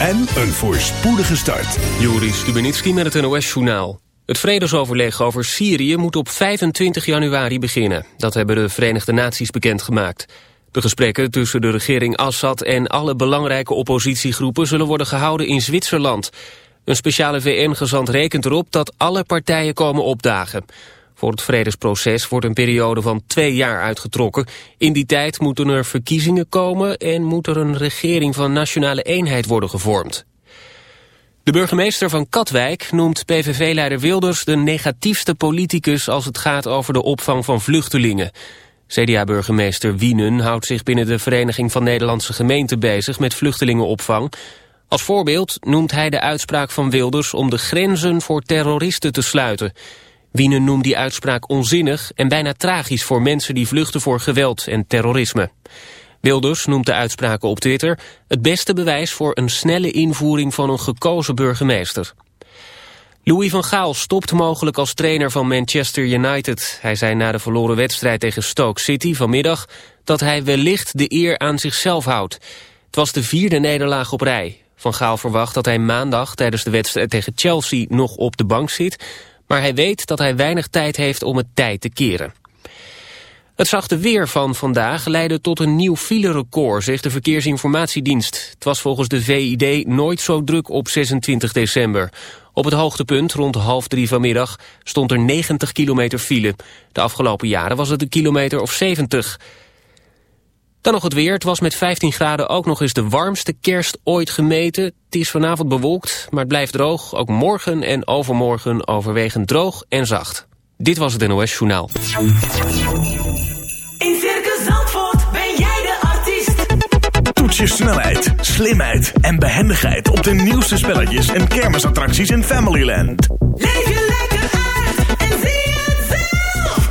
en een voorspoedige start. Joris Stubenitski met het NOS-journaal. Het vredesoverleg over Syrië moet op 25 januari beginnen. Dat hebben de Verenigde Naties bekendgemaakt. De gesprekken tussen de regering Assad en alle belangrijke oppositiegroepen... zullen worden gehouden in Zwitserland. Een speciale VN-gezant rekent erop dat alle partijen komen opdagen. Voor het vredesproces wordt een periode van twee jaar uitgetrokken. In die tijd moeten er verkiezingen komen en moet er een regering van nationale eenheid worden gevormd. De burgemeester van Katwijk noemt PVV-leider Wilders de negatiefste politicus als het gaat over de opvang van vluchtelingen. CDA-burgemeester Wienen houdt zich binnen de Vereniging van Nederlandse Gemeenten bezig met vluchtelingenopvang. Als voorbeeld noemt hij de uitspraak van Wilders om de grenzen voor terroristen te sluiten. Wienen noemt die uitspraak onzinnig en bijna tragisch voor mensen die vluchten voor geweld en terrorisme. Wilders noemt de uitspraken op Twitter het beste bewijs voor een snelle invoering van een gekozen burgemeester. Louis van Gaal stopt mogelijk als trainer van Manchester United. Hij zei na de verloren wedstrijd tegen Stoke City vanmiddag dat hij wellicht de eer aan zichzelf houdt. Het was de vierde nederlaag op rij. Van Gaal verwacht dat hij maandag tijdens de wedstrijd tegen Chelsea nog op de bank zit maar hij weet dat hij weinig tijd heeft om het tijd te keren. Het zachte weer van vandaag leidde tot een nieuw filerecord, zegt de Verkeersinformatiedienst. Het was volgens de VID nooit zo druk op 26 december. Op het hoogtepunt, rond half drie vanmiddag, stond er 90 kilometer file. De afgelopen jaren was het een kilometer of 70. Dan nog het weer. Het was met 15 graden ook nog eens de warmste kerst ooit gemeten. Het is vanavond bewolkt, maar het blijft droog. Ook morgen en overmorgen overwegend droog en zacht. Dit was het NOS Journaal. In Circus Zandvoort ben jij de artiest. Toets je snelheid, slimheid en behendigheid op de nieuwste spelletjes en kermisattracties in Familyland.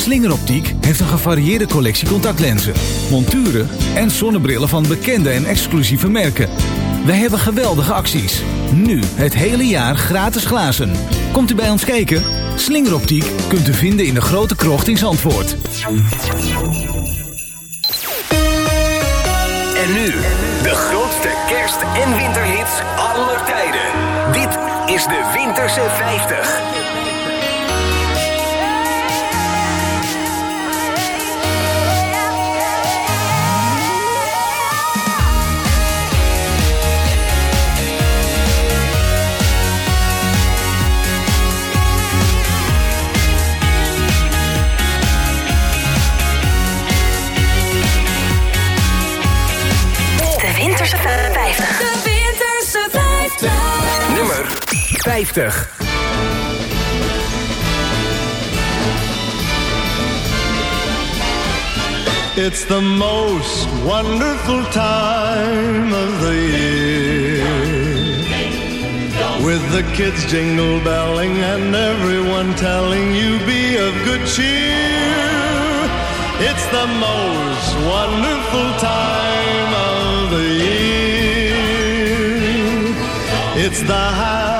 Slingeroptiek heeft een gevarieerde collectie contactlenzen, monturen en zonnebrillen van bekende en exclusieve merken. Wij hebben geweldige acties. Nu het hele jaar gratis glazen. Komt u bij ons kijken? Slingeroptiek kunt u vinden in de grote krocht in Zandvoort. En nu, de grootste kerst- en winterhits aller tijden. Dit is de Winterse 50. 50. It's the most wonderful time of the year. With the kids jingle belling and everyone telling you be of good cheer. It's the most wonderful time of the year. It's the hap-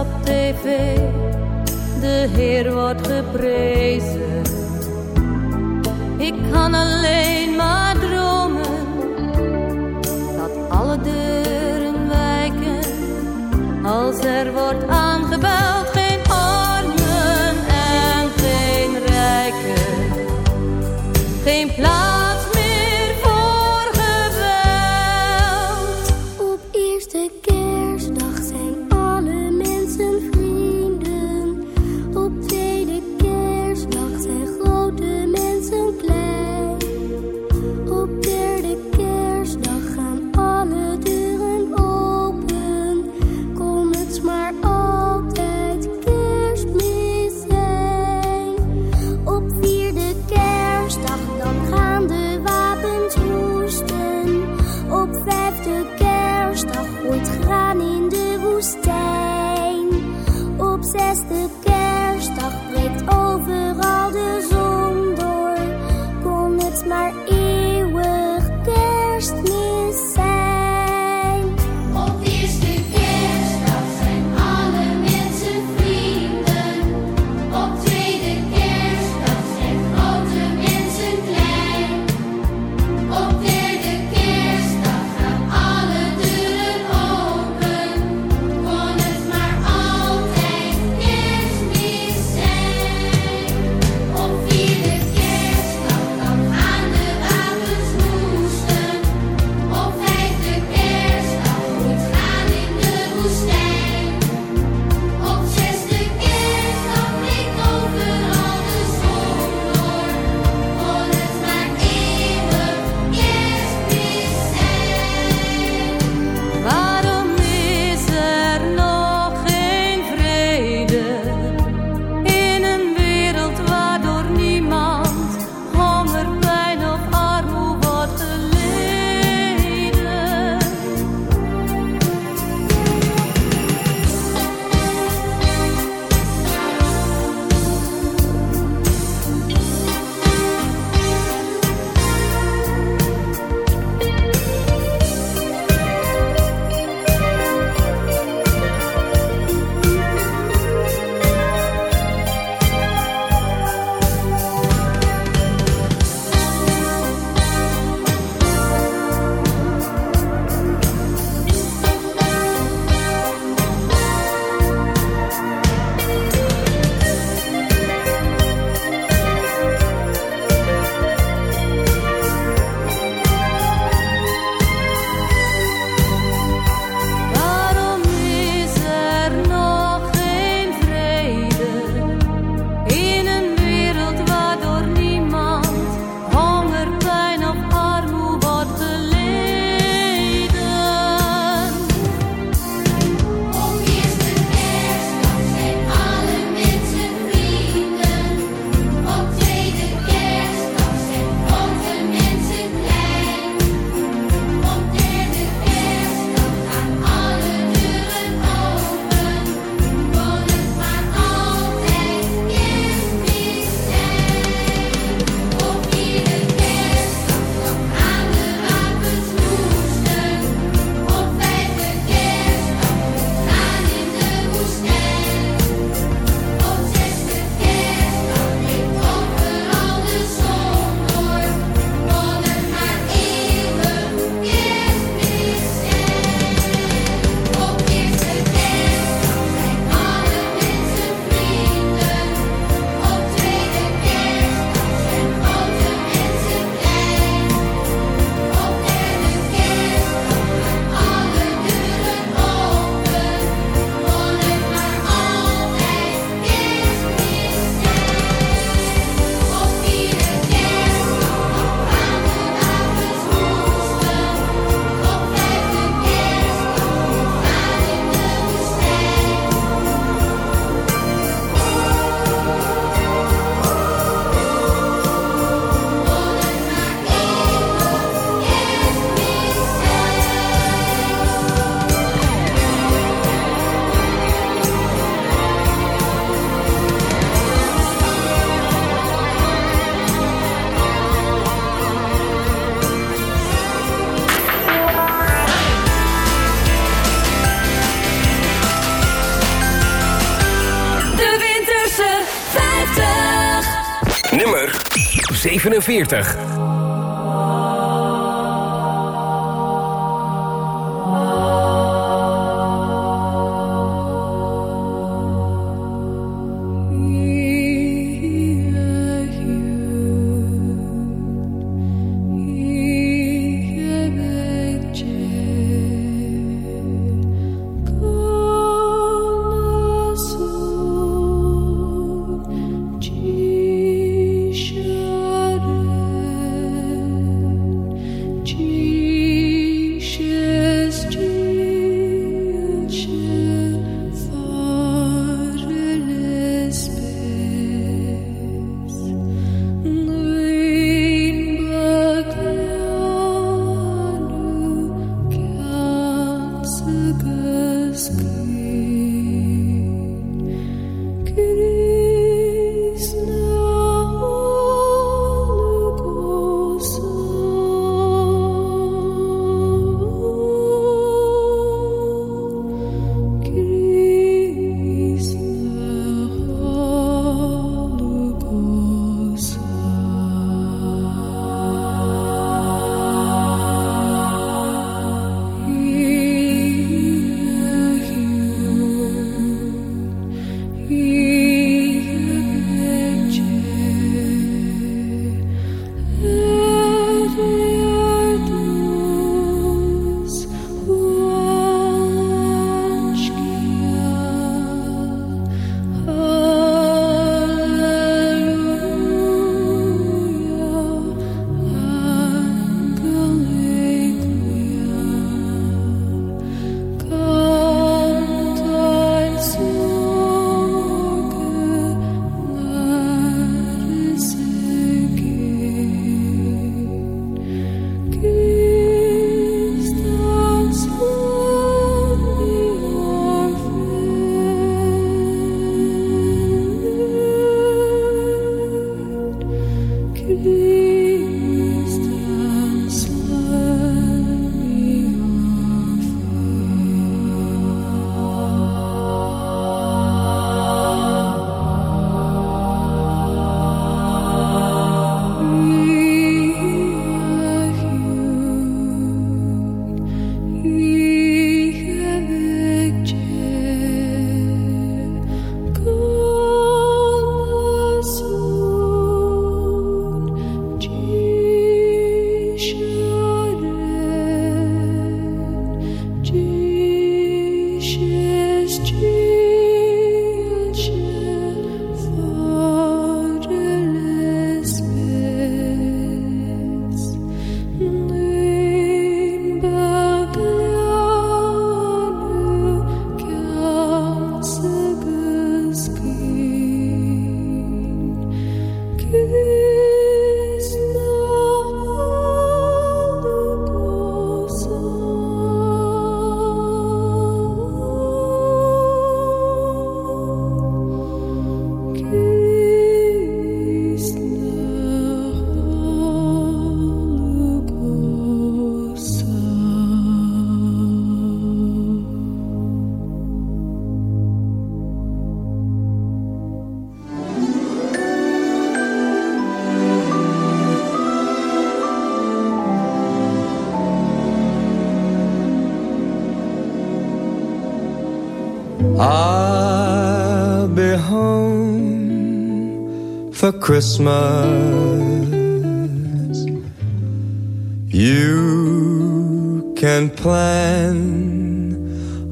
op tv, de Heer wordt geprezen. Ik kan alleen maar dromen dat alle deuren wijken als er wordt aan. 47. For Christmas. You can plan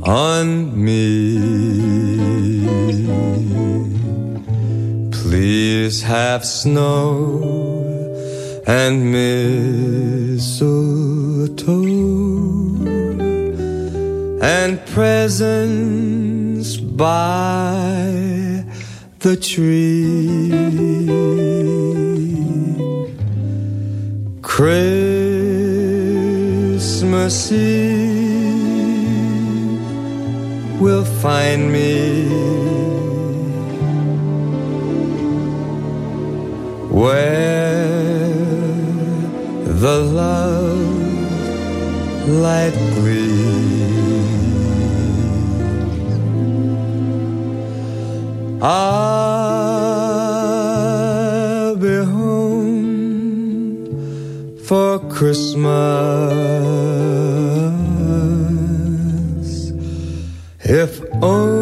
on me. Please have snow and mistletoe and presents by the tree. Christmas Eve will find me where the love light gleams. I'll be home for Christmas. If only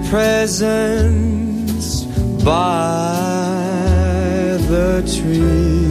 presents by the tree.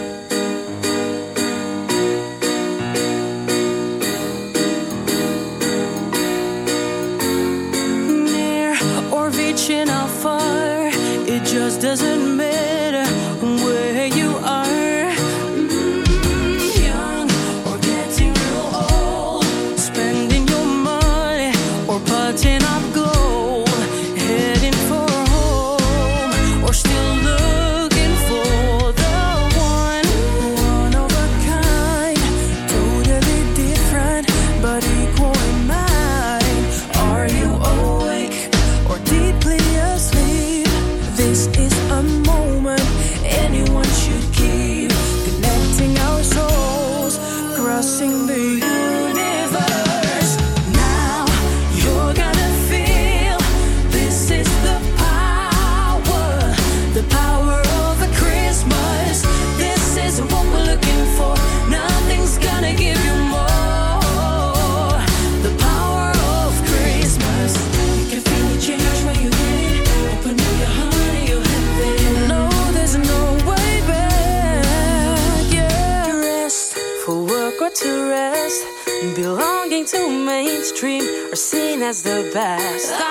that's the best.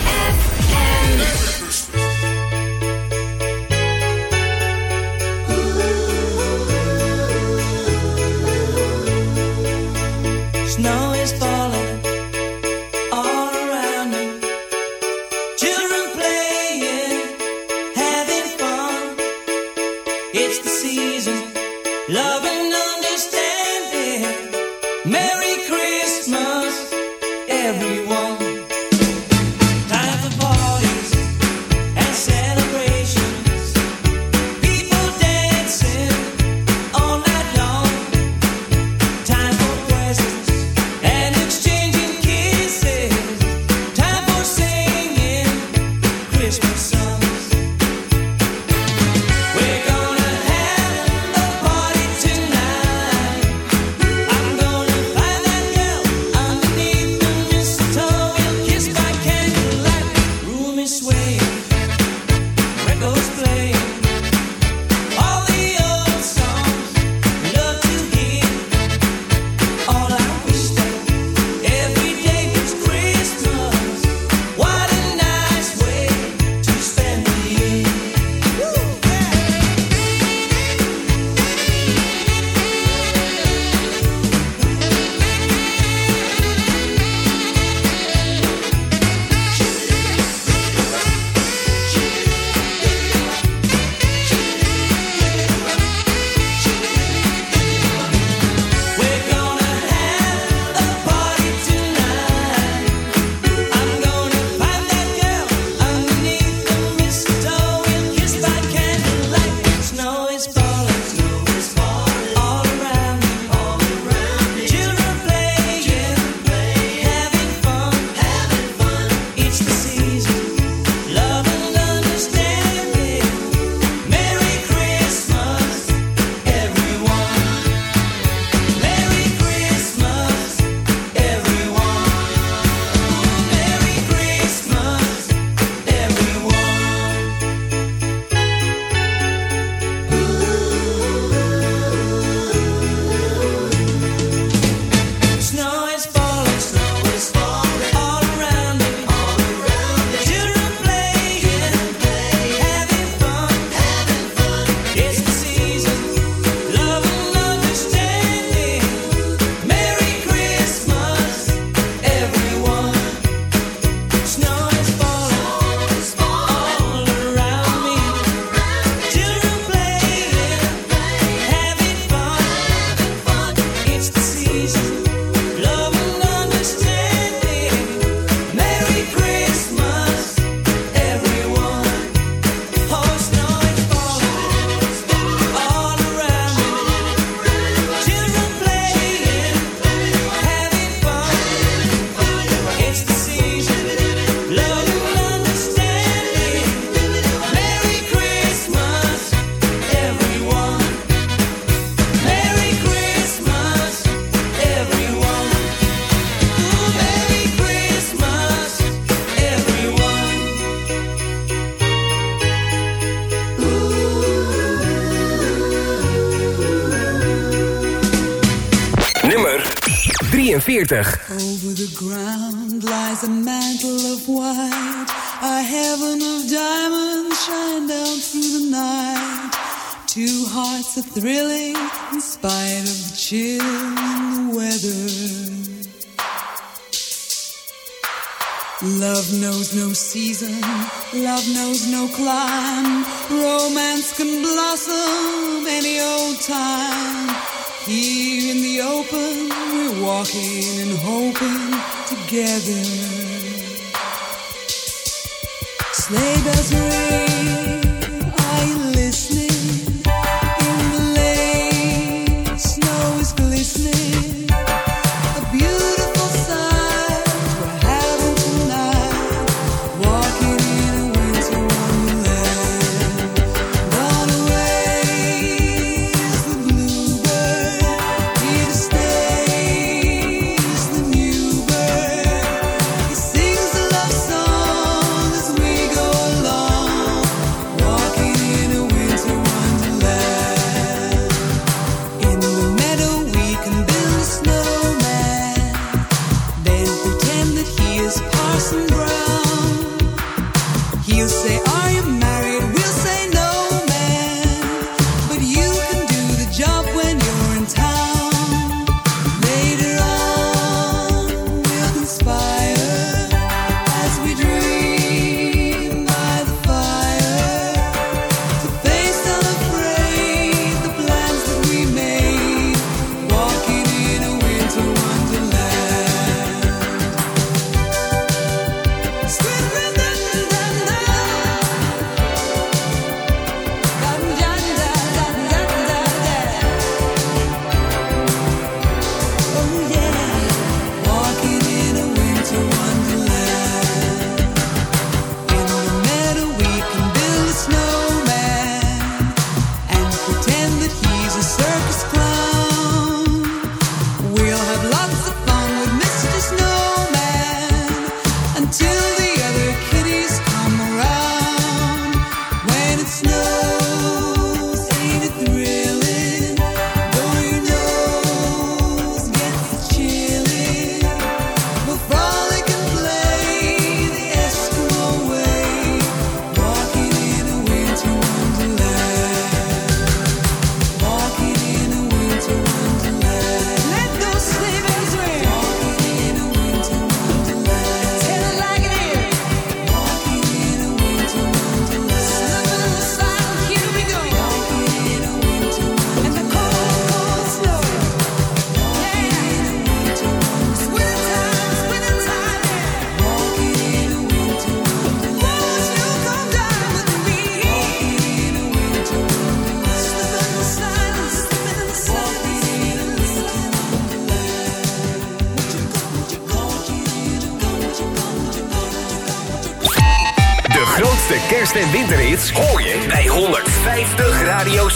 Over the ground lies a mantle of white. A heaven of diamonds shine down through the night. Two hearts are thrilling in spite of the chill in the weather. Love knows no season, love knows no climb. Romance can blossom any old time. Here in the open, we're walking and hoping together. Sleigh bells ring.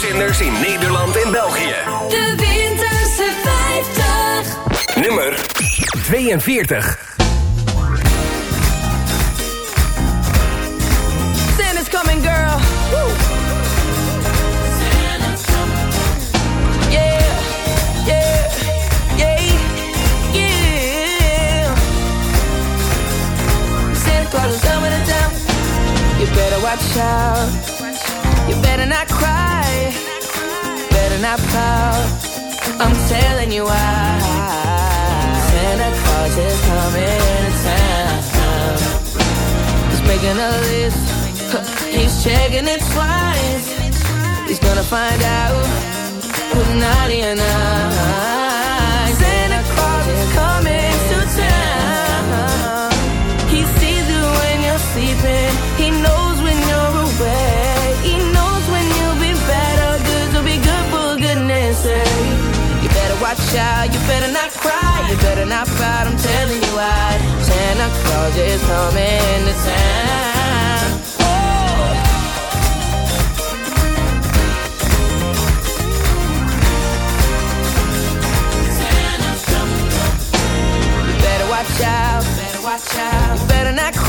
Radiozenders in Nederland en België. De Winterse 50. Nummer 42. Santa's coming, girl. Woo. Yeah, yeah, yeah, yeah. Santa Claus is coming to town. Better watch out. You better not cry. Better not pout. I'm telling you why. Santa Claus is coming to town. He's making a list. He's checking it twice. He's gonna find out who's naughty and You better watch out. You better not cry. You better not fight. I'm telling you why. Santa Claus is coming to town. Oh. You better watch out. Better watch out. You better not cry.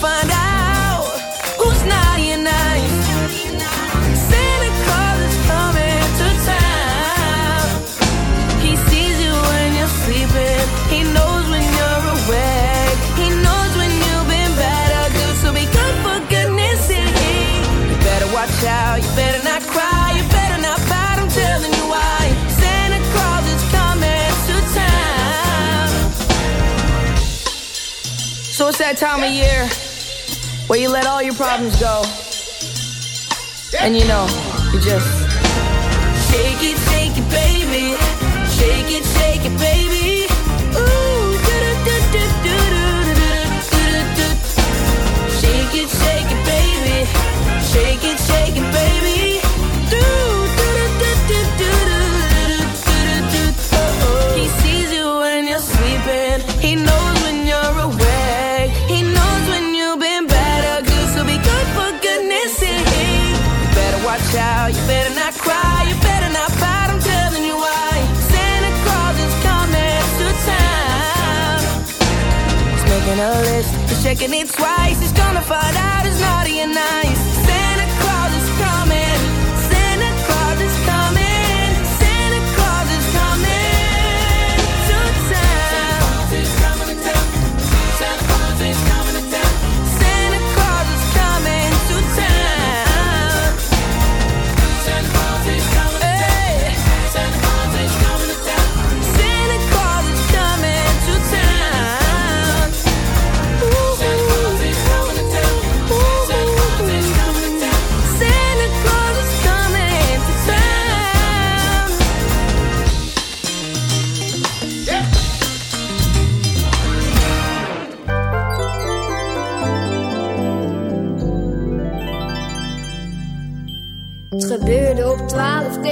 Find out who's naughty and nice. Santa Claus is coming to town. He sees you when you're sleeping. He knows when you're awake. He knows when you've been bad or good. So be good for goodness sake. You better watch out. You better not cry. You better not fight. I'm telling you why. Santa Claus is coming to town. So it's that time of year where you let all your problems go. And you know, you just Shake it, shake it, baby. Shake it, shake it, baby. Checking it twice. He's gonna find out who's naughty nice.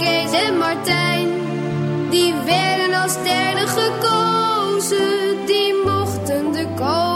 Kees en Martijn. Die werden als derde gekozen. Die mochten de koningen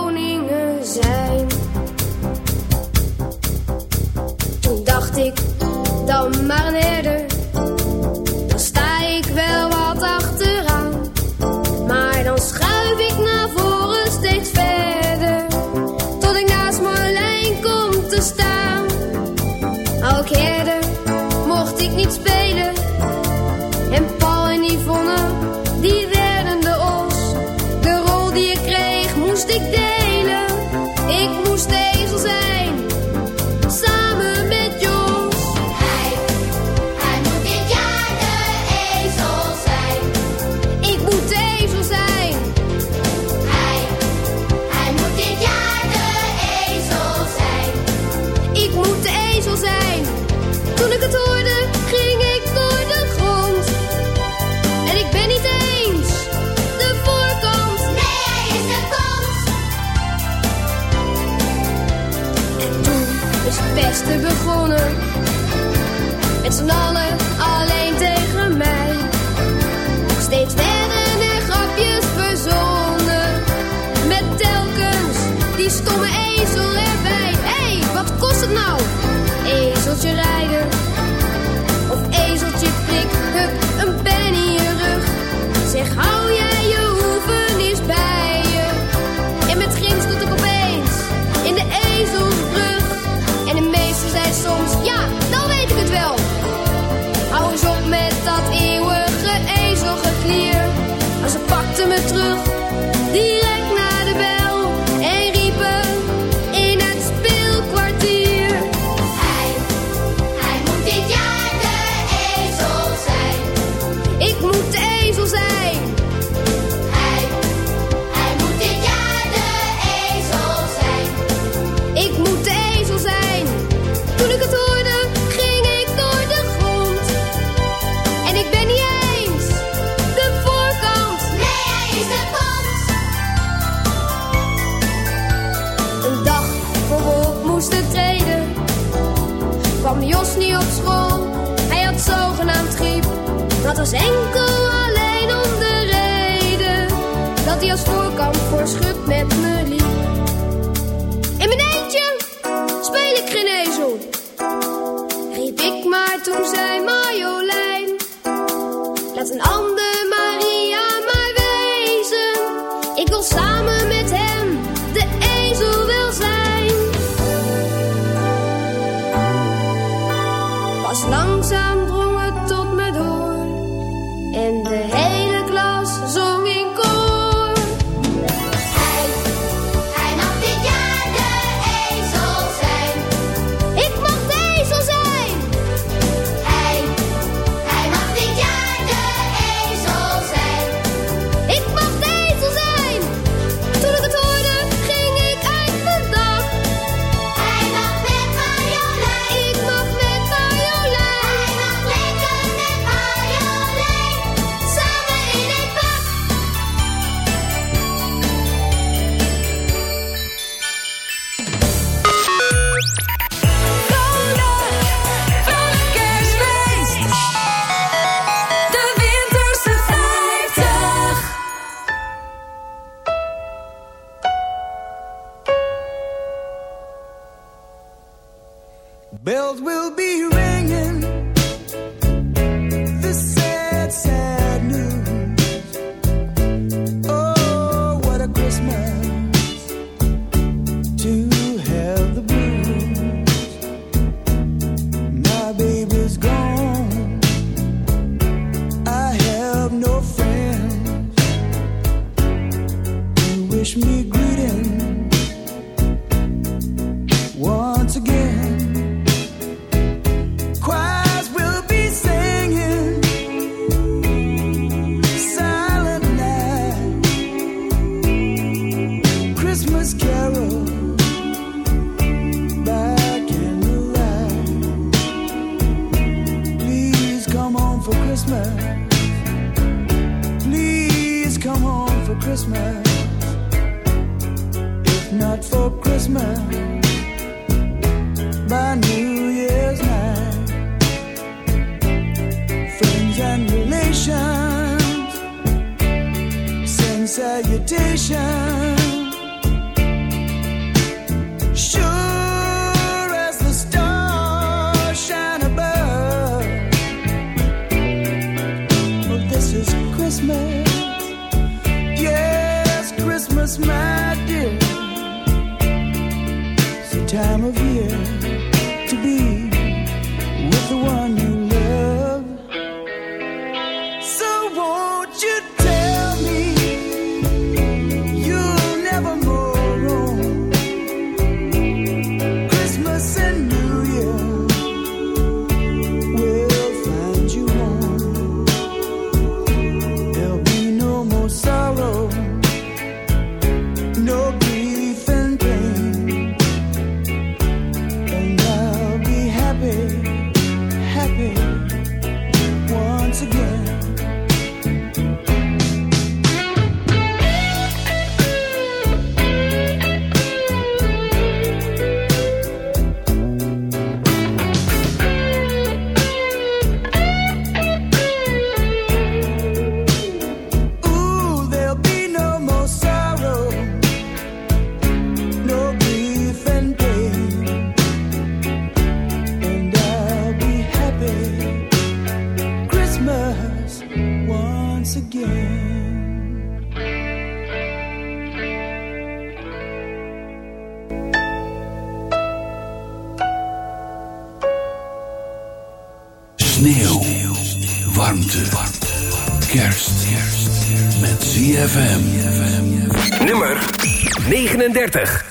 30.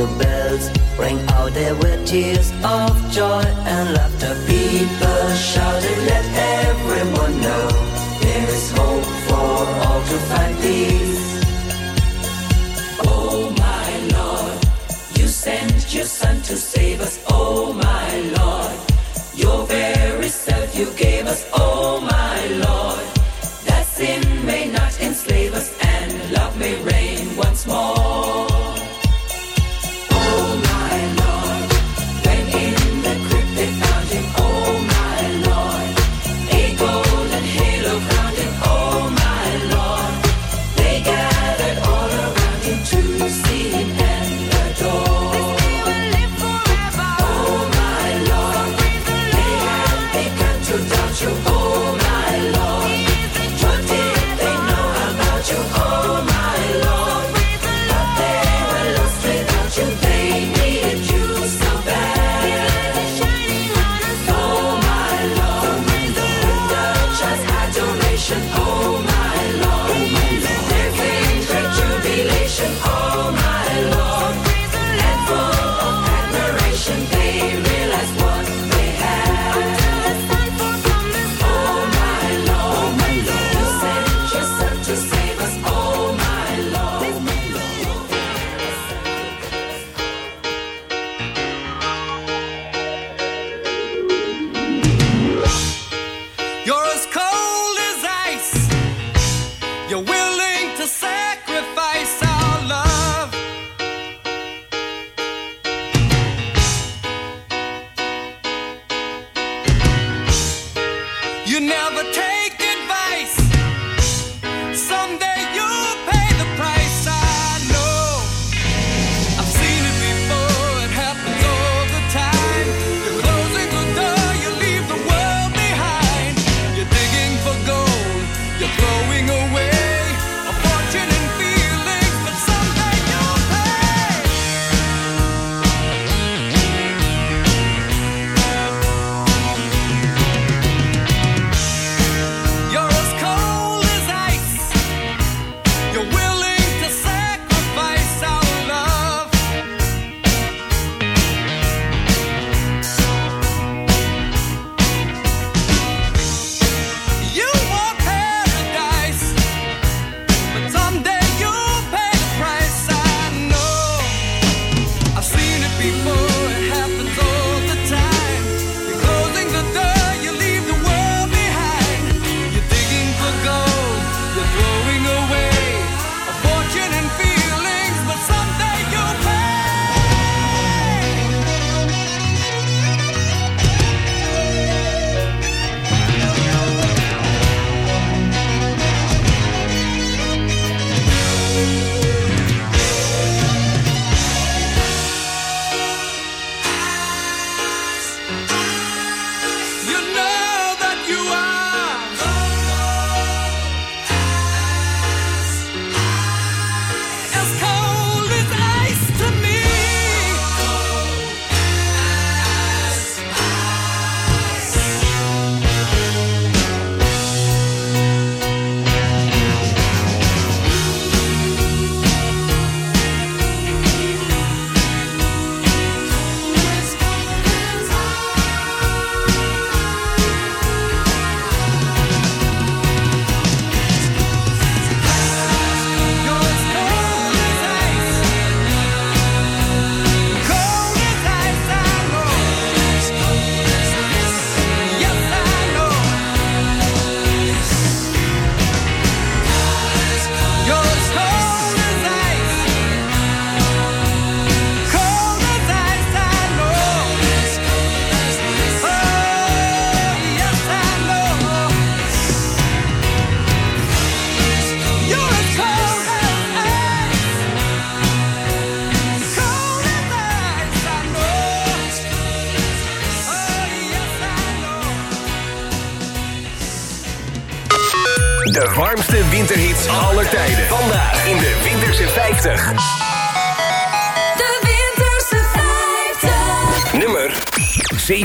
the bells ring out there with tears of joy and laughter. People shout.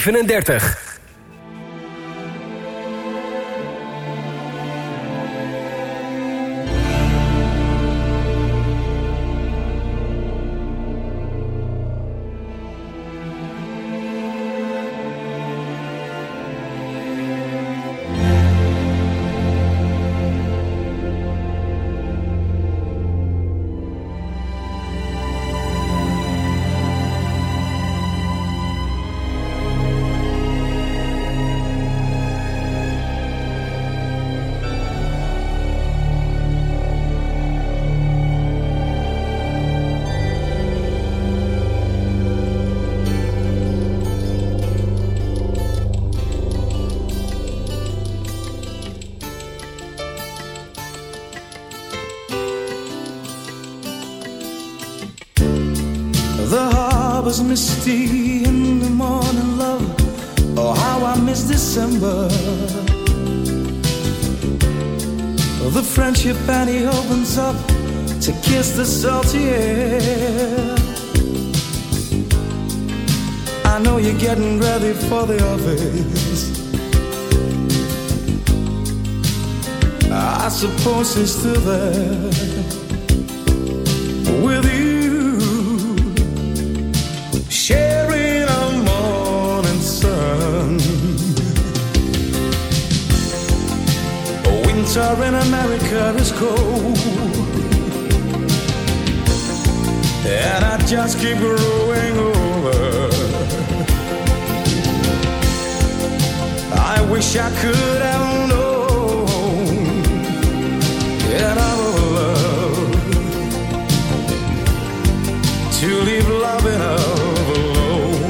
37. Harbor's misty in the morning, love. Oh, how I miss December. The friendship and opens up to kiss the salty air. I know you're getting ready for the office. I suppose he's still there with you, Winter in America is cold, and I just keep growing over. I wish I could have known that our love to leave loving alone.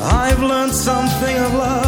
I've learned something of love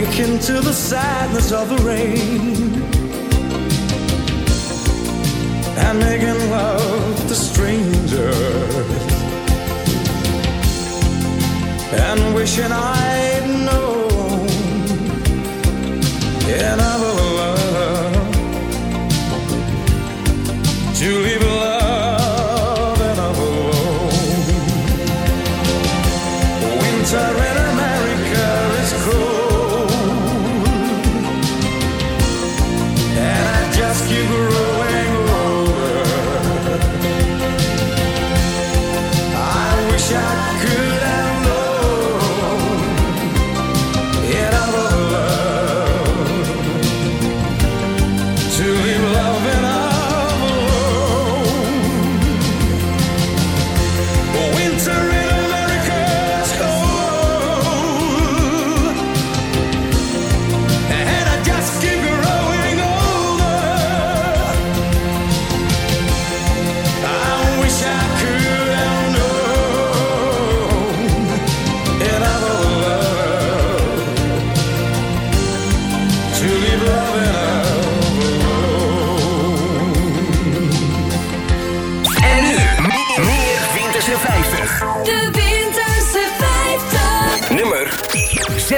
I wake into the sadness of the rain. And making love to strangers. And wishing I'd known another love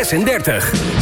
36.